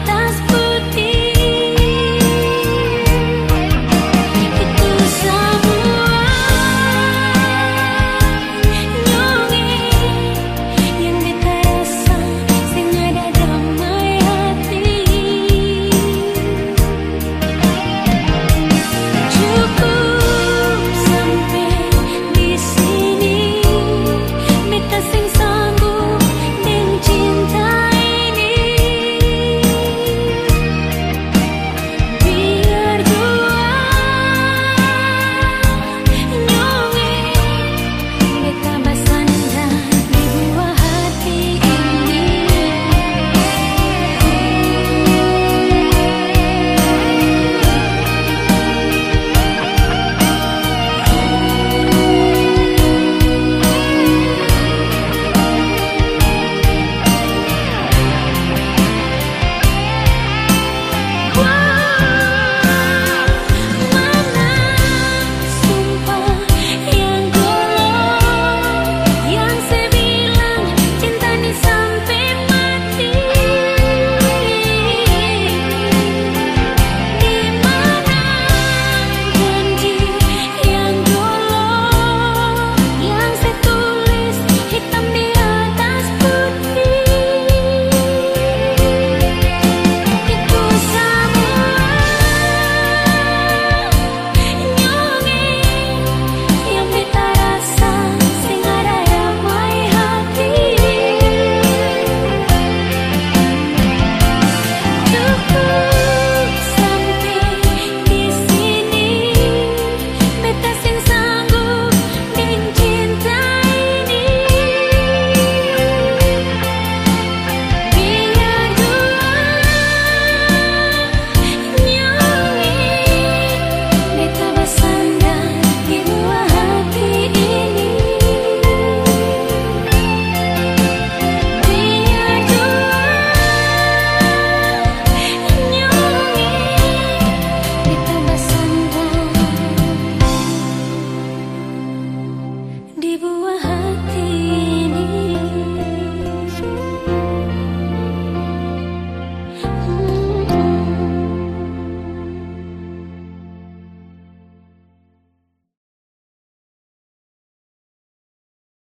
atas